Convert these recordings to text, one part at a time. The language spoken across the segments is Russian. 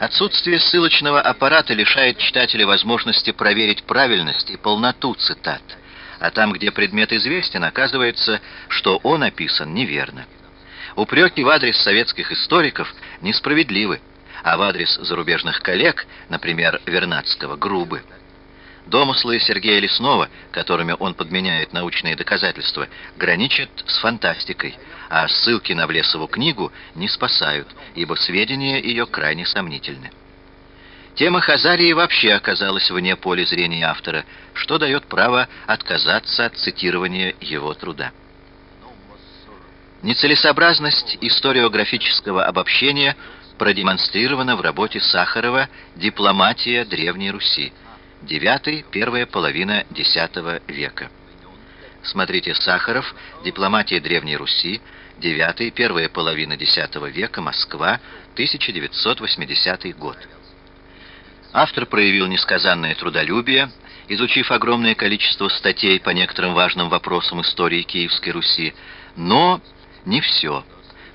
Отсутствие ссылочного аппарата лишает читателя возможности проверить правильность и полноту цитат, а там, где предмет известен, оказывается, что он описан неверно. Упреки в адрес советских историков несправедливы, а в адрес зарубежных коллег, например, Вернадского, грубы. Домыслы Сергея Леснова, которыми он подменяет научные доказательства, граничат с фантастикой, а ссылки на Влесову книгу не спасают, ибо сведения ее крайне сомнительны. Тема Хазарии вообще оказалась вне поля зрения автора, что дает право отказаться от цитирования его труда. Нецелесообразность историографического обобщения продемонстрирована в работе Сахарова «Дипломатия Древней Руси», 9 первая половина X века. Смотрите Сахаров, «Дипломатия Древней Руси», 9 первая половина X века, Москва, 1980 год. Автор проявил несказанное трудолюбие, изучив огромное количество статей по некоторым важным вопросам истории Киевской Руси, но не все,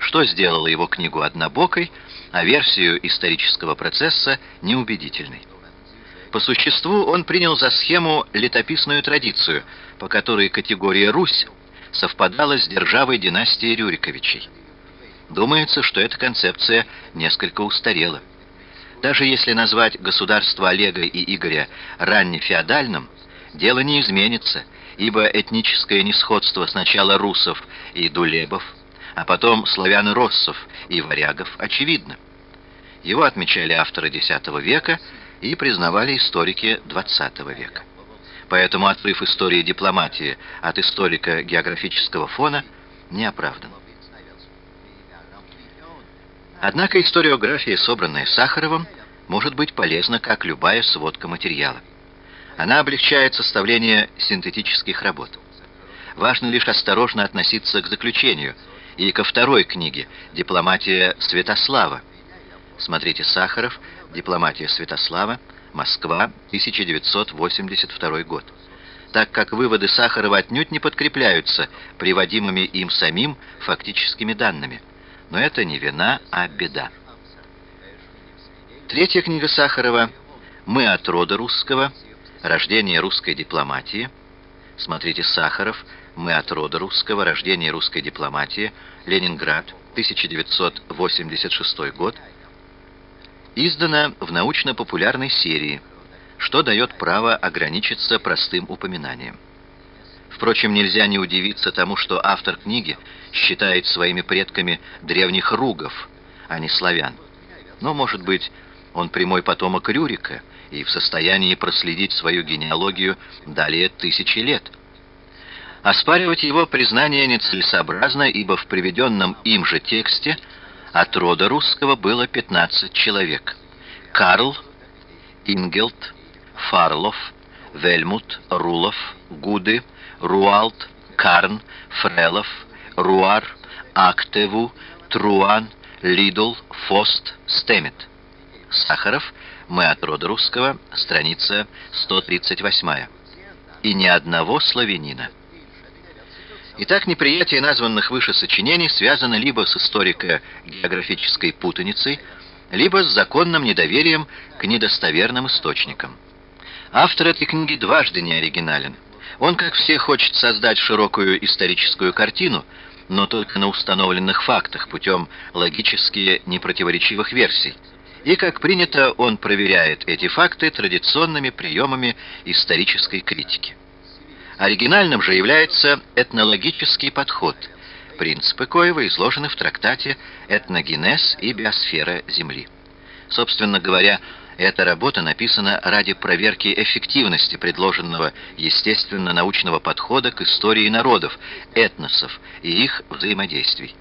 что сделало его книгу однобокой, а версию исторического процесса неубедительной. По существу он принял за схему летописную традицию, по которой категория «Русь» совпадала с державой династии Рюриковичей. Думается, что эта концепция несколько устарела. Даже если назвать государство Олега и Игоря раннефеодальным, дело не изменится, ибо этническое несходство сначала русов и дулебов, а потом славян-россов и варягов очевидно. Его отмечали авторы X века и признавали историки XX века. Поэтому отрыв истории дипломатии от историка географического фона не оправдан. Однако историография, собранная Сахаровым, может быть полезна, как любая сводка материала. Она облегчает составление синтетических работ. Важно лишь осторожно относиться к заключению и ко второй книге «Дипломатия Святослава». Смотрите Сахаров, «Дипломатия Святослава», Москва, 1982 год. Так как выводы Сахарова отнюдь не подкрепляются приводимыми им самим фактическими данными. Но это не вина, а беда. Третья книга Сахарова «Мы от рода русского. Рождение русской дипломатии». Смотрите Сахаров «Мы от рода русского. Рождение русской дипломатии. Ленинград. 1986 год». Издана в научно-популярной серии, что дает право ограничиться простым упоминанием. Впрочем, нельзя не удивиться тому, что автор книги считает своими предками древних ругов, а не славян. Но, может быть, он прямой потомок Рюрика и в состоянии проследить свою генеалогию далее тысячи лет. Оспаривать его признание нецелесообразно, ибо в приведенном им же тексте от рода русского было 15 человек. Карл, Ингелт, Фарлов, Вельмут, Рулов, Гуды, Руалт, Карн, Фрелов, Руар, Актеву, Труан, Лидл, Фост, Стемет. Сахаров, «Мы от рода русского», страница 138. И ни одного славянина. Итак, неприятие названных выше сочинений связано либо с историко-географической путаницей, либо с законным недоверием к недостоверным источникам. Автор этой книги дважды не оригинален. Он, как все, хочет создать широкую историческую картину, но только на установленных фактах, путем логически непротиворечивых версий – и, как принято, он проверяет эти факты традиционными приемами исторической критики. Оригинальным же является этнологический подход, принципы коего изложены в трактате «Этногенез и биосфера Земли». Собственно говоря, эта работа написана ради проверки эффективности предложенного естественно-научного подхода к истории народов, этносов и их взаимодействий.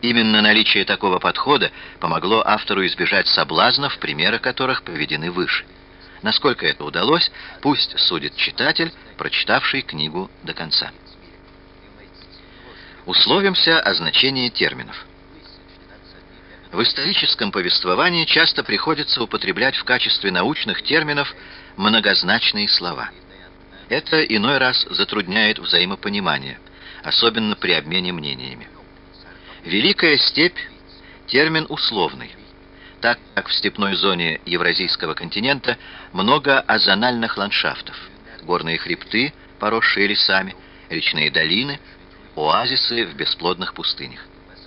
Именно наличие такого подхода помогло автору избежать соблазнов, примеры которых приведены выше. Насколько это удалось, пусть судит читатель, прочитавший книгу до конца. Условимся о значении терминов. В историческом повествовании часто приходится употреблять в качестве научных терминов многозначные слова. Это иной раз затрудняет взаимопонимание, особенно при обмене мнениями. Великая степь – термин условный. Так как в степной зоне Евразийского континента много озональных ландшафтов, горные хребты, поросшие лесами, речные долины, оазисы в бесплодных пустынях.